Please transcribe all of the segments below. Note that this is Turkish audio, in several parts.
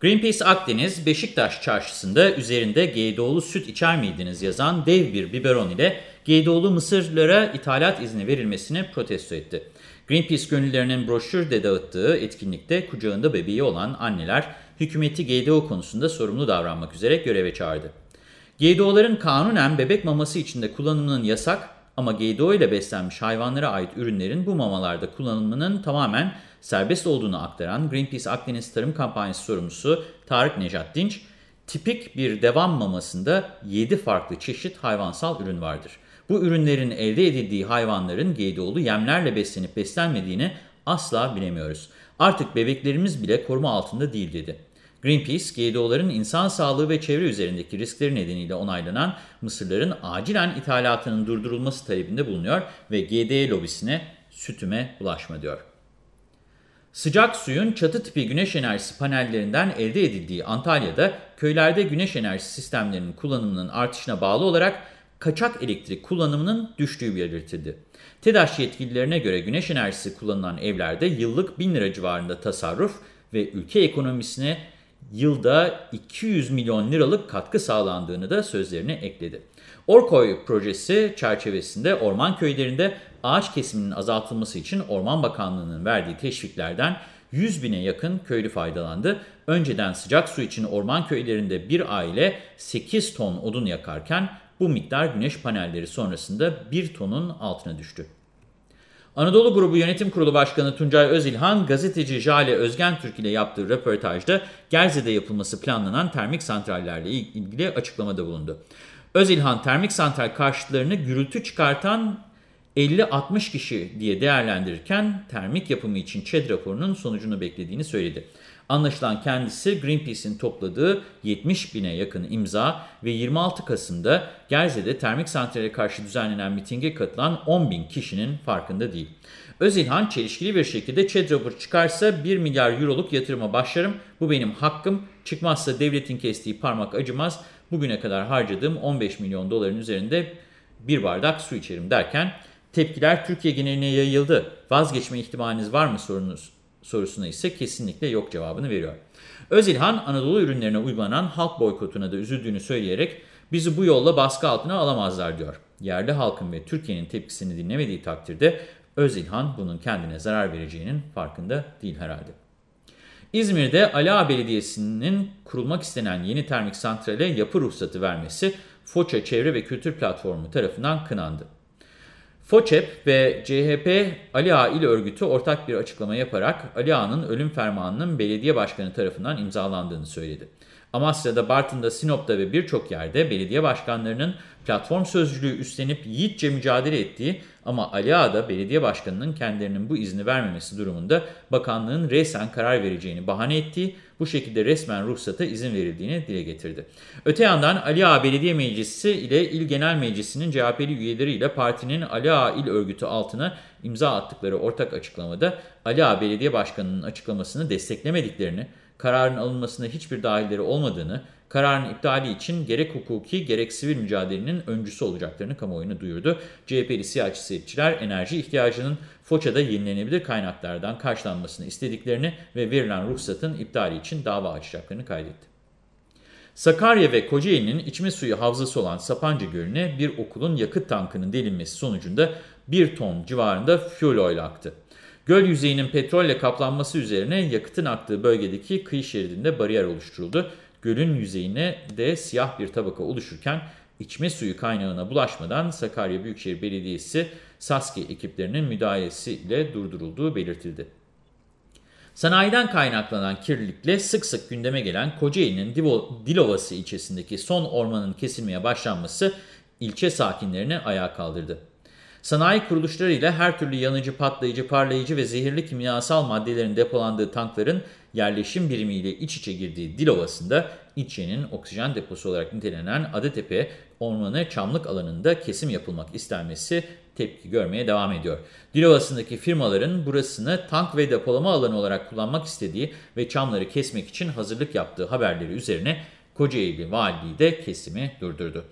Greenpeace Akdeniz, Beşiktaş çarşısında üzerinde GDO'lu süt içer miydiniz yazan dev bir biberon ile GDO'lu mısırlara ithalat izni verilmesini protesto etti. Greenpeace gönüllerinin broşürde dağıttığı etkinlikte kucağında bebeği olan anneler hükümeti GDO konusunda sorumlu davranmak üzere göreve çağırdı. GDO'ların kanunen bebek maması içinde kullanımının yasak ama GDO ile beslenmiş hayvanlara ait ürünlerin bu mamalarda kullanımının tamamen serbest olduğunu aktaran Greenpeace Akdeniz Tarım Kampanyası sorumlusu Tarık Nejat Dinç, tipik bir devam mamasında 7 farklı çeşit hayvansal ürün vardır. Bu ürünlerin elde edildiği hayvanların GDO'lu yemlerle beslenip beslenmediğini asla bilemiyoruz. Artık bebeklerimiz bile koruma altında değil dedi. Greenpeace, GDO'ların insan sağlığı ve çevre üzerindeki riskleri nedeniyle onaylanan mısırların acilen ithalatının durdurulması talebinde bulunuyor ve GDE lobisine sütüme bulaşma diyor. Sıcak suyun çatı tipi güneş enerjisi panellerinden elde edildiği Antalya'da köylerde güneş enerjisi sistemlerinin kullanımının artışına bağlı olarak kaçak elektrik kullanımının düştüğü belirtildi. TEDAŞ yetkililerine göre güneş enerjisi kullanılan evlerde yıllık 1000 lira civarında tasarruf ve ülke ekonomisine yılda 200 milyon liralık katkı sağlandığını da sözlerine ekledi. Orkoy projesi çerçevesinde orman köylerinde ağaç kesiminin azaltılması için Orman Bakanlığı'nın verdiği teşviklerden 100 bine yakın köylü faydalandı. Önceden sıcak su için orman köylerinde bir aile 8 ton odun yakarken bu miktar güneş panelleri sonrasında 1 tonun altına düştü. Anadolu Grubu Yönetim Kurulu Başkanı Tuncay Özilhan, gazeteci Jale Özgen Türk ile yaptığı röportajda Gerze'de yapılması planlanan termik santrallerle ilgili açıklamada bulundu. Özilhan, termik santral karşıtlarını gürültü çıkartan 50-60 kişi diye değerlendirirken termik yapımı için ÇED raporunun sonucunu beklediğini söyledi. Anlaşılan kendisi Greenpeace'in topladığı 70 bine yakın imza ve 26 Kasım'da Gerze'de termik santrale karşı düzenlenen mitinge katılan 10 bin kişinin farkında değil. Özilhan çelişkili bir şekilde ÇED rapor çıkarsa 1 milyar euroluk yatırıma başlarım. Bu benim hakkım. Çıkmazsa devletin kestiği parmak acımaz. Bugüne kadar harcadığım 15 milyon doların üzerinde bir bardak su içerim derken tepkiler Türkiye geneline yayıldı. Vazgeçme ihtimaliniz var mı sorunuz sorusuna ise kesinlikle yok cevabını veriyor. Özilhan Anadolu ürünlerine uygulanan halk boykotuna da üzüldüğünü söyleyerek bizi bu yolla baskı altına alamazlar diyor. Yerli halkın ve Türkiye'nin tepkisini dinlemediği takdirde Özilhan bunun kendine zarar vereceğinin farkında değil herhalde. İzmir'de Ali Ağa Belediyesi'nin kurulmak istenen yeni termik santrale yapı ruhsatı vermesi Foça Çevre ve Kültür Platformu tarafından kınandı. FOÇEP ve CHP Ali Ağa İl Örgütü ortak bir açıklama yaparak Ali Ağa'nın ölüm fermanının belediye başkanı tarafından imzalandığını söyledi. Amasya'da, Bartın'da, Sinop'ta ve birçok yerde belediye başkanlarının platform sözcülüğü üstlenip yiğitçe mücadele ettiği ama Ali Ağa'da belediye başkanının kendilerinin bu izni vermemesi durumunda bakanlığın resen karar vereceğini bahane ettiği, bu şekilde resmen ruhsata izin verildiğini dile getirdi. Öte yandan Ali Ağa Belediye Meclisi ile İl Genel Meclisi'nin CHP'li üyeleriyle partinin Ali Ağa İl Örgütü altına imza attıkları ortak açıklamada Ali Ağa Belediye Başkanı'nın açıklamasını desteklemediklerini, kararın alınmasına hiçbir dahilleri olmadığını, kararın iptali için gerek hukuki gerek sivil mücadelenin öncüsü olacaklarını kamuoyuna duyurdu. CHP'li siyasetçiler enerji ihtiyacının Foça'da yenilenebilir kaynaklardan karşılanmasını istediklerini ve verilen ruhsatın iptali için dava açacaklarını kaydetti. Sakarya ve Kocaeli'nin içme suyu havzası olan Sapanca Gölü'ne bir okulun yakıt tankının delinmesi sonucunda 1 ton civarında fuel oil aktı. Göl yüzeyinin petrolle kaplanması üzerine yakıtın aktığı bölgedeki kıyı şeridinde bariyer oluşturuldu. Gölün yüzeyine de siyah bir tabaka oluşurken içme suyu kaynağına bulaşmadan Sakarya Büyükşehir Belediyesi SASKİ ekiplerinin müdahalesiyle durdurulduğu belirtildi. Sanayiden kaynaklanan kirlilikle sık sık gündeme gelen Kocaeli'nin Dilovası ilçesindeki son ormanın kesilmeye başlanması ilçe sakinlerini ayağa kaldırdı. Sanayi kuruluşlarıyla her türlü yanıcı, patlayıcı, parlayıcı ve zehirli kimyasal maddelerin depolandığı tankların yerleşim birimiyle iç içe girdiği Dilovası'nda İçye'nin oksijen deposu olarak nitelenen Adatepe Ormanı Çamlık alanında kesim yapılmak istenmesi tepki görmeye devam ediyor. Dilovası'ndaki firmaların burasını tank ve depolama alanı olarak kullanmak istediği ve çamları kesmek için hazırlık yaptığı haberleri üzerine Kocaeli Valiliği de kesimi durdurdu.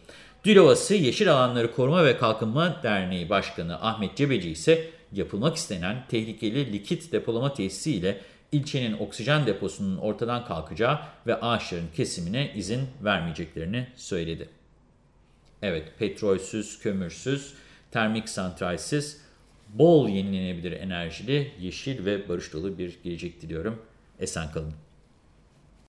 Dilovası Yeşil Alanları Koruma ve Kalkınma Derneği Başkanı Ahmet Cebeci ise yapılmak istenen tehlikeli likit depolama tesisi ile ilçenin oksijen deposunun ortadan kalkacağı ve ağaçların kesimine izin vermeyeceklerini söyledi. Evet, petrolsüz, kömürsüz, termik santralsiz, bol yenilenebilir enerjili, yeşil ve barış dolu bir gelecek diliyorum. Esen kalın.